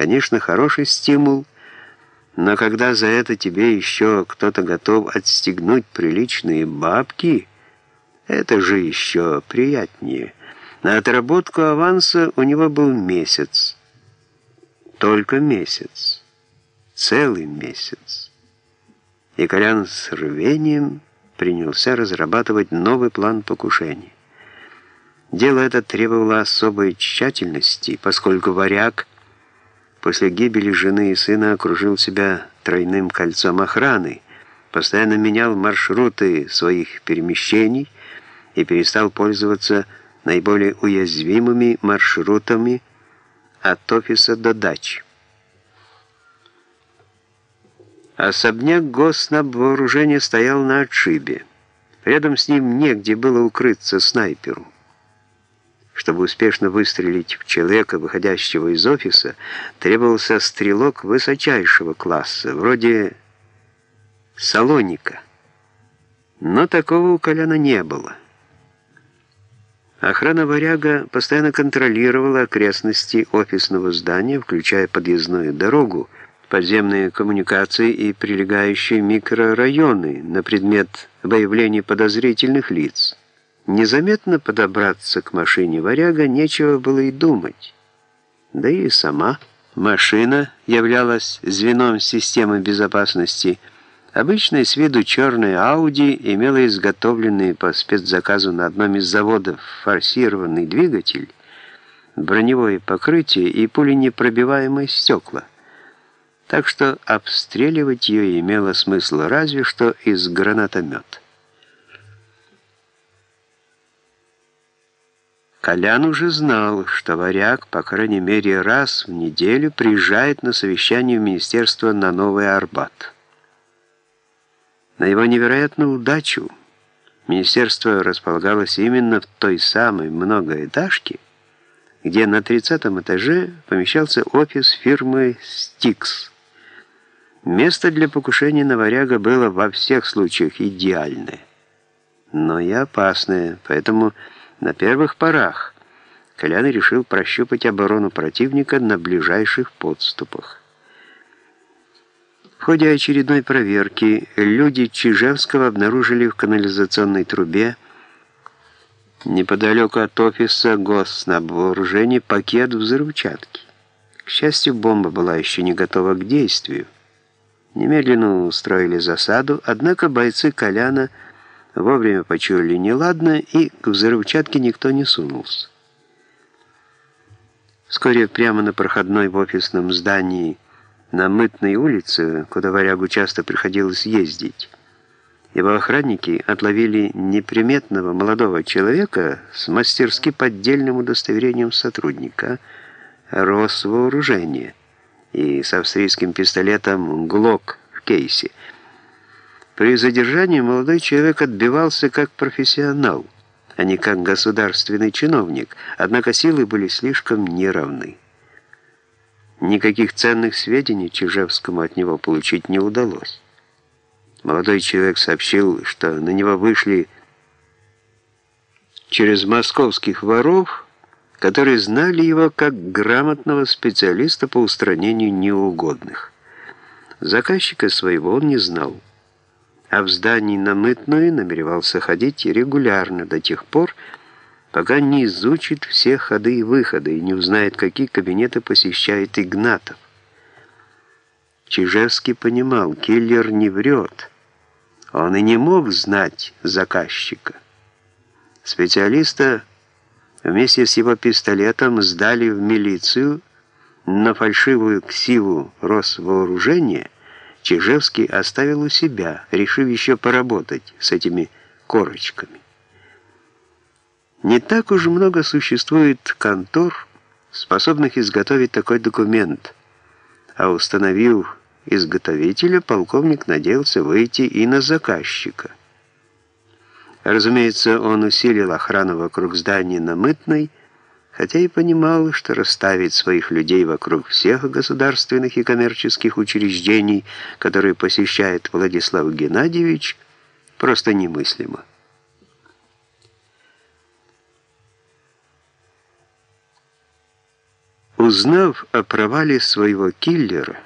Конечно, хороший стимул, но когда за это тебе еще кто-то готов отстегнуть приличные бабки, это же еще приятнее. На отработку аванса у него был месяц. Только месяц. Целый месяц. И Колян с рвением принялся разрабатывать новый план покушения. Дело это требовало особой тщательности, поскольку варяг после гибели жены и сына окружил себя тройным кольцом охраны, постоянно менял маршруты своих перемещений и перестал пользоваться наиболее уязвимыми маршрутами от офиса до дач. Особняк госнабвооружения стоял на отшибе. Рядом с ним негде было укрыться снайперу. Чтобы успешно выстрелить в человека, выходящего из офиса, требовался стрелок высочайшего класса, вроде Салоника. Но такого у Коляна не было. Охрана «Варяга» постоянно контролировала окрестности офисного здания, включая подъездную дорогу, подземные коммуникации и прилегающие микрорайоны на предмет выявления подозрительных лиц. Незаметно подобраться к машине «Варяга» нечего было и думать. Да и сама машина являлась звеном системы безопасности. Обычная с виду черная «Ауди» имела изготовленный по спецзаказу на одном из заводов форсированный двигатель, броневое покрытие и пуленепробиваемые стекла так что обстреливать ее имело смысл разве что из гранатомета. Колян уже знал, что варяг, по крайней мере, раз в неделю приезжает на совещание в министерство на Новый Арбат. На его невероятную удачу министерство располагалось именно в той самой многоэтажке, где на 30 этаже помещался офис фирмы «Стикс». Место для покушения на варяга было во всех случаях идеальное, но и опасное, поэтому на первых порах Колян решил прощупать оборону противника на ближайших подступах. В ходе очередной проверки люди Чижевского обнаружили в канализационной трубе неподалеку от офиса госнабвооружения пакет взрывчатки. К счастью, бомба была еще не готова к действию. Немедленно устроили засаду, однако бойцы Коляна вовремя почуяли неладно, и к взрывчатке никто не сунулся. Вскоре прямо на проходной в офисном здании на Мытной улице, куда варягу часто приходилось ездить, его охранники отловили неприметного молодого человека с мастерски поддельным удостоверением сотрудника Росвооружения и с австрийским пистолетом «Глок» в кейсе. При задержании молодой человек отбивался как профессионал, а не как государственный чиновник, однако силы были слишком неравны. Никаких ценных сведений Чижевскому от него получить не удалось. Молодой человек сообщил, что на него вышли через московских воров, которые знали его как грамотного специалиста по устранению неугодных. Заказчика своего он не знал, а в здании на Мытную намеревался ходить регулярно до тех пор, пока не изучит все ходы и выходы и не узнает, какие кабинеты посещает Игнатов. Чижевский понимал, киллер не врет. Он и не мог знать заказчика. Специалиста вместе с его пистолетом сдали в милицию на фальшивую ксиву Росвооружения, Чижевский оставил у себя, решив еще поработать с этими корочками. Не так уж много существует контор, способных изготовить такой документ, а установив изготовителя, полковник надеялся выйти и на заказчика. Разумеется, он усилил охрану вокруг здания на Мытной, хотя и понимал, что расставить своих людей вокруг всех государственных и коммерческих учреждений, которые посещает Владислав Геннадьевич, просто немыслимо. Узнав о провале своего киллера,